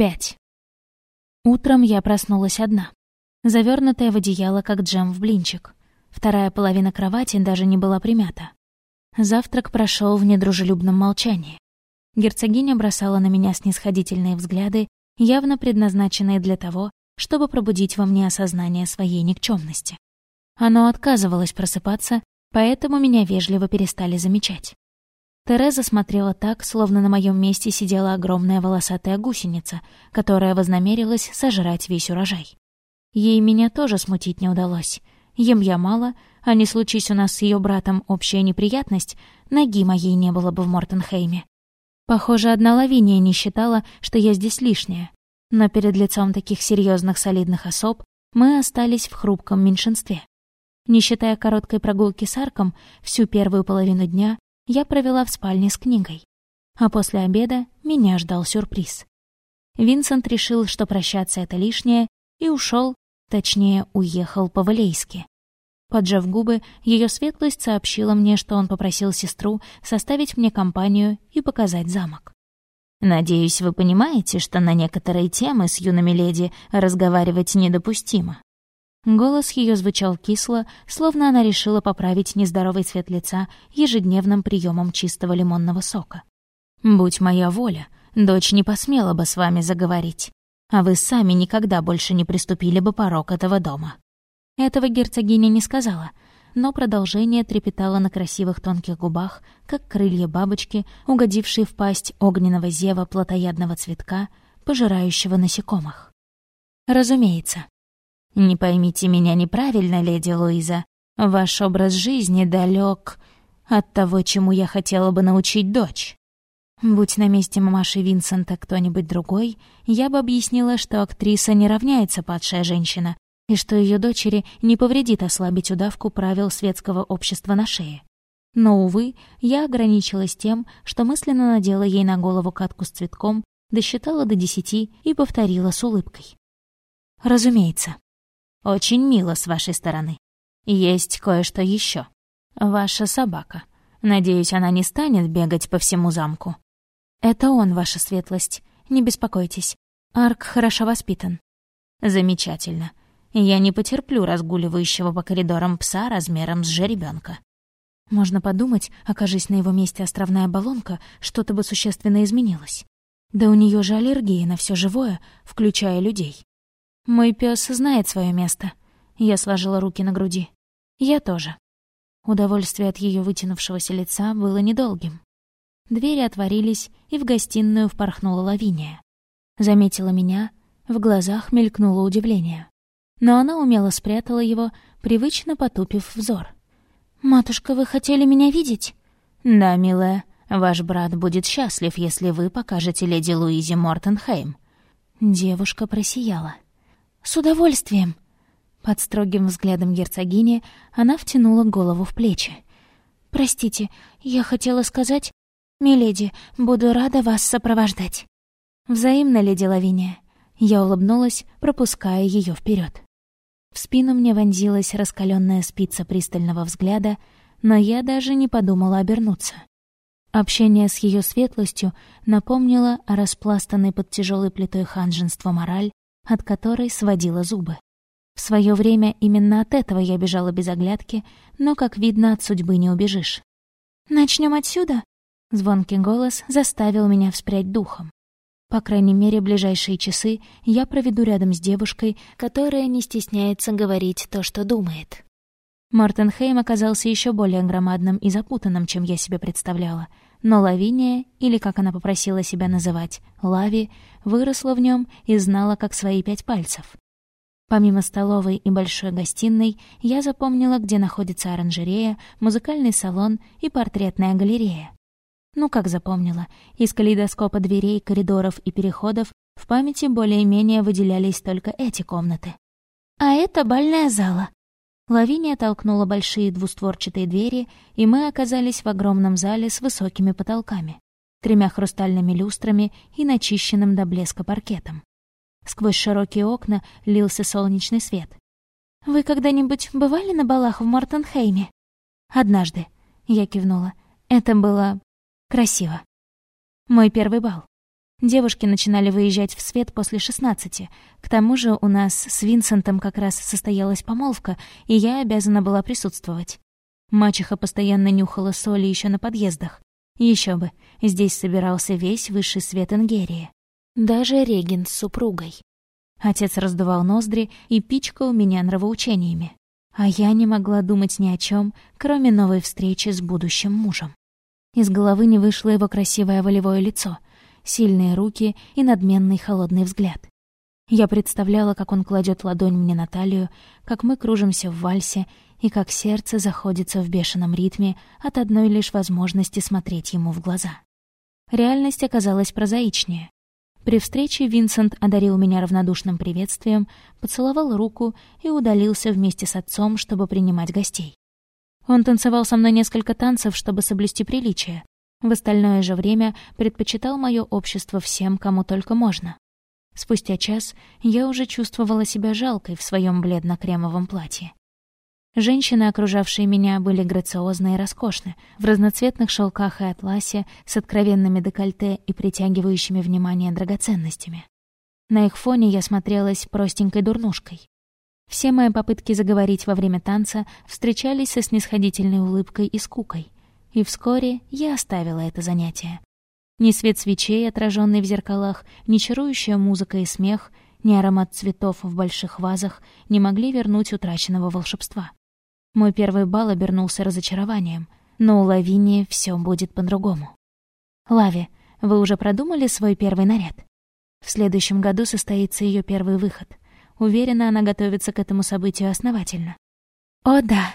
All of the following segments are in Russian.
Пять. Утром я проснулась одна, завернутая в одеяло, как джем в блинчик. Вторая половина кровати даже не была примята. Завтрак прошел в недружелюбном молчании. Герцогиня бросала на меня снисходительные взгляды, явно предназначенные для того, чтобы пробудить во мне осознание своей никчемности. Оно отказывалось просыпаться, поэтому меня вежливо перестали замечать. Тереза смотрела так, словно на моем месте сидела огромная волосатая гусеница, которая вознамерилась сожрать весь урожай. Ей меня тоже смутить не удалось. Ем я мало, а не случись у нас с ее братом общая неприятность, ноги моей не было бы в Мортенхейме. Похоже, одна Лавиния не считала, что я здесь лишняя. Но перед лицом таких серьезных солидных особ мы остались в хрупком меньшинстве. Не считая короткой прогулки с Арком, всю первую половину дня я провела в спальне с книгой. А после обеда меня ждал сюрприз. Винсент решил, что прощаться — это лишнее, и ушел, точнее, уехал по-валейски. Поджав губы, ее светлость сообщила мне, что он попросил сестру составить мне компанию и показать замок. «Надеюсь, вы понимаете, что на некоторые темы с юными леди разговаривать недопустимо», Голос ее звучал кисло, словно она решила поправить нездоровый цвет лица ежедневным приемом чистого лимонного сока. «Будь моя воля, дочь не посмела бы с вами заговорить, а вы сами никогда больше не приступили бы порог этого дома». Этого герцогиня не сказала, но продолжение трепетало на красивых тонких губах, как крылья бабочки, угодившие в пасть огненного зева плотоядного цветка, пожирающего насекомых. Разумеется, не поймите меня неправильно, леди Луиза. Ваш образ жизни далек от того, чему я хотела бы научить дочь. Будь на месте мамаши Винсента кто-нибудь другой, я бы объяснила, что актриса не равняется падшая женщина, и что ее дочери не повредит ослабить удавку правил светского общества на шее. Но, увы, я ограничилась тем, что мысленно надела ей на голову катку с цветком, досчитала до десяти и повторила с улыбкой. «Разумеется, очень мило с вашей стороны. Есть кое-что еще. Ваша собака. Надеюсь, она не станет бегать по всему замку. Это он, ваша светлость. Не беспокойтесь. Арк хорошо воспитан. Замечательно. Я не потерплю разгуливающего по коридорам пса размером с жеребенка. Можно подумать, окажись на его месте островная баллонка, что-то бы существенно изменилось. Да у нее же аллергия на все живое, включая людей. Мой пес знает свое место. Я сложила руки на груди. Я тоже. Удовольствие от ее вытянувшегося лица было недолгим. Двери отворились, и в гостиную впорхнула Лавиния. Заметила меня, в глазах мелькнуло удивление. Но она умело спрятала его, привычно потупив взор. «Матушка, вы хотели меня видеть?» «Да, милая, ваш брат будет счастлив, если вы покажете леди Луизе Мортенхейм». Девушка просияла. «С удовольствием!» Под строгим взглядом герцогини она втянула голову в плечи. «Простите, я хотела сказать...» «Миледи, буду рада вас сопровождать». «Взаимно, леди Лавиния». Я улыбнулась, пропуская ее вперед. В спину мне вонзилась раскаленная спица пристального взгляда, но я даже не подумала обернуться. Общение с ее светлостью напомнило о распластанной под тяжелой плитой ханженства мораль, от которой сводила зубы. В свое время именно от этого я бежала без оглядки, но, как видно, от судьбы не убежишь. Начнем отсюда?» Звонкий голос заставил меня вспрять духом. По крайней мере, ближайшие часы я проведу рядом с девушкой, которая не стесняется говорить то, что думает. Мортенхейм оказался еще более громадным и запутанным, чем я себе представляла — но Лавиния, или как она попросила себя называть, Лави, выросла в нем и знала как свои пять пальцев. Помимо столовой и большой гостиной, я запомнила, где находится оранжерея, музыкальный салон и портретная галерея. Ну, как запомнила, из калейдоскопа дверей, коридоров и переходов в памяти более-менее выделялись только эти комнаты. «А это бальная зала», Лавиния толкнула большие двустворчатые двери, и мы оказались в огромном зале с высокими потолками, тремя хрустальными люстрами и начищенным до блеска паркетом. Сквозь широкие окна лился солнечный свет. «Вы когда-нибудь бывали на балах в Мортенхейме?» «Однажды», — я кивнула. «Это было красиво. Мой первый бал. Девушки начинали выезжать в свет после шестнадцати. К тому же у нас с Винсентом как раз состоялась помолвка, и я обязана была присутствовать. Мачеха постоянно нюхала соли еще на подъездах. Еще бы, здесь собирался весь высший свет Ингерии. Даже регент с супругой. Отец раздувал ноздри и пичкал меня нравоучениями. А я не могла думать ни о чем, кроме новой встречи с будущим мужем. Из головы не вышло его красивое волевое лицо — сильные руки и надменный холодный взгляд. Я представляла, как он кладет ладонь мне на талию, как мы кружимся в вальсе и как сердце заходится в бешеном ритме от одной лишь возможности смотреть ему в глаза. Реальность оказалась прозаичнее. При встрече Винсент одарил меня равнодушным приветствием, поцеловал руку и удалился вместе с отцом, чтобы принимать гостей. Он танцевал со мной несколько танцев, чтобы соблюсти приличие, в остальное же время предпочитал мое общество всем, кому только можно. Спустя час я уже чувствовала себя жалкой в своем бледно-кремовом платье. Женщины, окружавшие меня, были грациозны и роскошны, в разноцветных шелках и атласе, с откровенными декольте и притягивающими внимание драгоценностями. На их фоне я смотрелась простенькой дурнушкой. Все мои попытки заговорить во время танца встречались со снисходительной улыбкой и скукой — и вскоре я оставила это занятие. Ни свет свечей, отраженный в зеркалах, ни чарующая музыка и смех, ни аромат цветов в больших вазах не могли вернуть утраченного волшебства. Мой первый бал обернулся разочарованием, но у Лавинии все будет по-другому. «Лави, вы уже продумали свой первый наряд?» В следующем году состоится ее первый выход. Уверена, она готовится к этому событию основательно. «О, да!»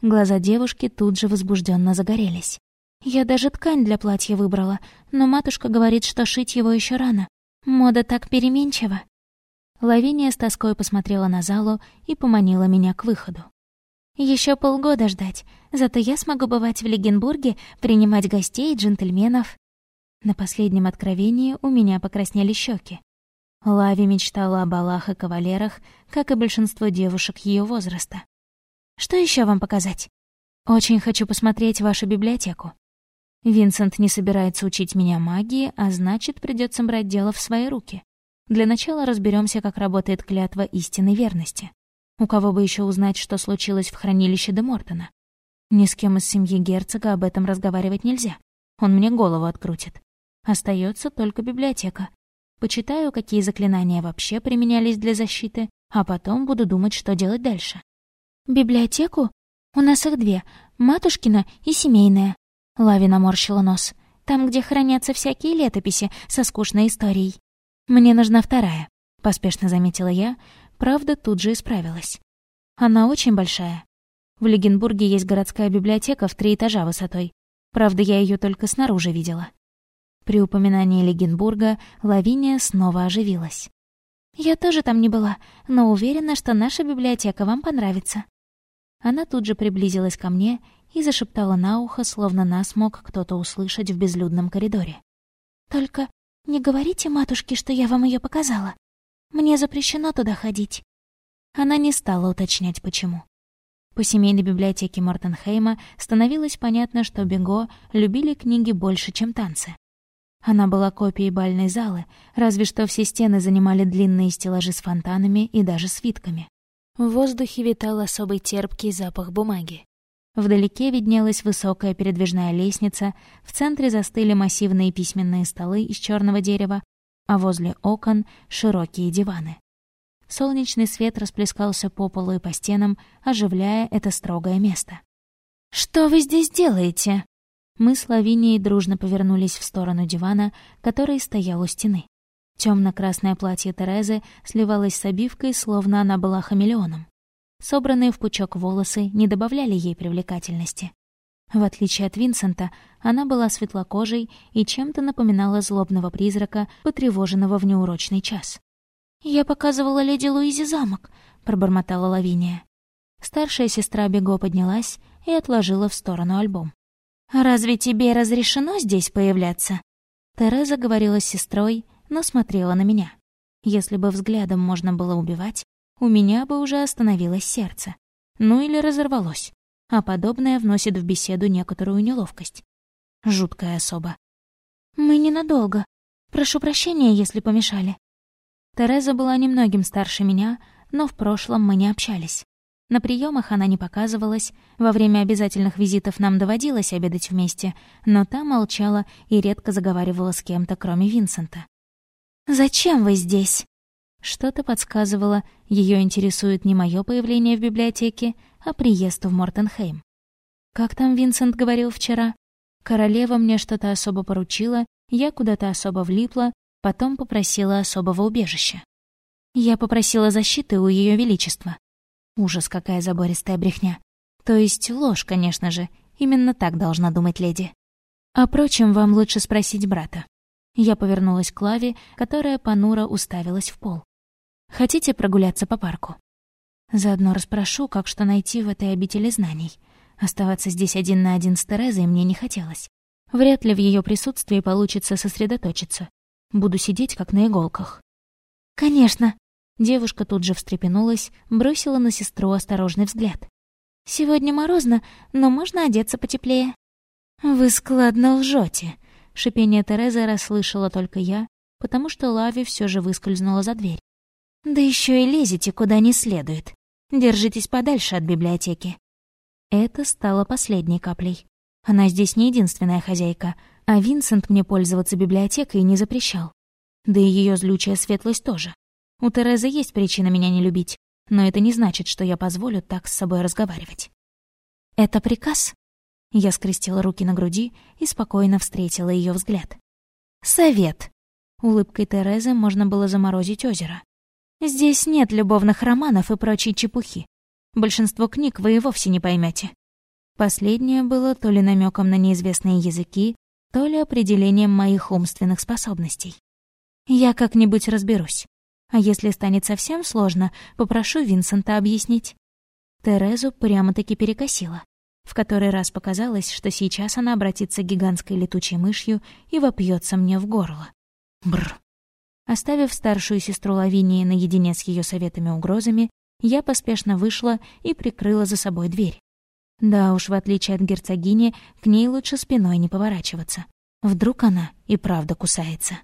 Глаза девушки тут же возбужденно загорелись. «Я даже ткань для платья выбрала, но матушка говорит, что шить его еще рано. Мода так переменчива». Лавиния с тоской посмотрела на залу и поманила меня к выходу. Еще полгода ждать, зато я смогу бывать в Легенбурге, принимать гостей и джентльменов». На последнем откровении у меня покраснели щеки. Лави мечтала о балах и кавалерах, как и большинство девушек ее возраста. Что еще вам показать? Очень хочу посмотреть вашу библиотеку. Винсент не собирается учить меня магии, а значит, придется брать дело в свои руки. Для начала разберемся, как работает клятва истинной верности. У кого бы еще узнать, что случилось в хранилище де Мортона? Ни с кем из семьи герцога об этом разговаривать нельзя. Он мне голову открутит. Остается только библиотека. Почитаю, какие заклинания вообще применялись для защиты, а потом буду думать, что делать дальше. «Библиотеку? У нас их две, матушкина и семейная». Лави наморщила нос. «Там, где хранятся всякие летописи со скучной историей. Мне нужна вторая», — поспешно заметила я, правда, тут же исправилась. «Она очень большая. В Легенбурге есть городская библиотека в три этажа высотой. Правда, я ее только снаружи видела». При упоминании Легенбурга Лавиния снова оживилась. «Я тоже там не была, но уверена, что наша библиотека вам понравится». Она тут же приблизилась ко мне и зашептала на ухо, словно нас мог кто-то услышать в безлюдном коридоре. «Только не говорите матушке, что я вам ее показала. Мне запрещено туда ходить». Она не стала уточнять, почему. По семейной библиотеке Мортенхейма становилось понятно, что Бего любили книги больше, чем танцы. Она была копией бальной залы, разве что все стены занимали длинные стеллажи с фонтанами и даже свитками. В воздухе витал особый терпкий запах бумаги. Вдалеке виднелась высокая передвижная лестница, в центре застыли массивные письменные столы из черного дерева, а возле окон — широкие диваны. Солнечный свет расплескался по полу и по стенам, оживляя это строгое место. «Что вы здесь делаете?» Мы с Лавинией дружно повернулись в сторону дивана, который стоял у стены. Темно-красное платье Терезы сливалось с обивкой, словно она была хамелеоном. Собранные в пучок волосы не добавляли ей привлекательности. В отличие от Винсента, она была светлокожей и чем-то напоминала злобного призрака, потревоженного в неурочный час. «Я показывала леди Луизе замок», — пробормотала Лавиния. Старшая сестра Бего поднялась и отложила в сторону альбом. «Разве тебе разрешено здесь появляться?» Тереза говорила с сестрой, но смотрела на меня. Если бы взглядом можно было убивать, у меня бы уже остановилось сердце. Ну или разорвалось. А подобное вносит в беседу некоторую неловкость. Жуткая особа. «Мы ненадолго», Прошу прощения, если помешали». Тереза была немногим старше меня, но в прошлом мы не общались. На приемах она не показывалась, во время обязательных визитов нам доводилось обедать вместе, но та молчала и редко заговаривала с кем-то, кроме Винсента. «Зачем вы здесь?» Что-то подсказывало, ее интересует не мое появление в библиотеке, а приезд в Мортенхейм. Как там Винсент говорил вчера? Королева мне что-то особо поручила, я куда-то особо влипла, потом попросила особого убежища. Я попросила защиты у Ее Величества. Ужас, какая забористая брехня. То есть ложь, конечно же. Именно так должна думать леди. О прочем вам лучше спросить брата. Я повернулась к Лаве, которая понуро уставилась в пол. Хотите прогуляться по парку? Заодно расспрошу, как что найти в этой обители знаний. Оставаться здесь один на один с Терезой мне не хотелось. Вряд ли в ее присутствии получится сосредоточиться. Буду сидеть, как на иголках. «Конечно!» Девушка тут же встрепенулась, бросила на сестру осторожный взгляд. «Сегодня морозно, но можно одеться потеплее». «Вы складно лжете», — шипение Терезы расслышала только я, потому что Лави все же выскользнула за дверь. Да еще и лезете куда не следует. Держитесь подальше от библиотеки. Это стало последней каплей. Она здесь не единственная хозяйка, а Винсент мне пользоваться библиотекой не запрещал. Да и ее злючая светлость тоже. У Терезы есть причина меня не любить, но это не значит, что я позволю так с собой разговаривать. «Это приказ?» Я скрестила руки на груди и спокойно встретила ее взгляд. «Совет!» Улыбкой Терезы можно было заморозить озеро. Здесь нет любовных романов и прочей чепухи. Большинство книг вы и вовсе не поймете. Последнее было то ли намеком на неизвестные языки, то ли определением моих умственных способностей. Я как-нибудь разберусь. А если станет совсем сложно, попрошу Винсента объяснить. Терезу прямо-таки перекосила. В который раз показалось, что сейчас она обратится гигантской летучей мышью и вопьется мне в горло. Бр. Оставив старшую сестру Лавинии наедине с ее советами угрозами, я поспешно вышла и прикрыла за собой дверь. Да уж, в отличие от герцогини, к ней лучше спиной не поворачиваться. Вдруг она и правда кусается.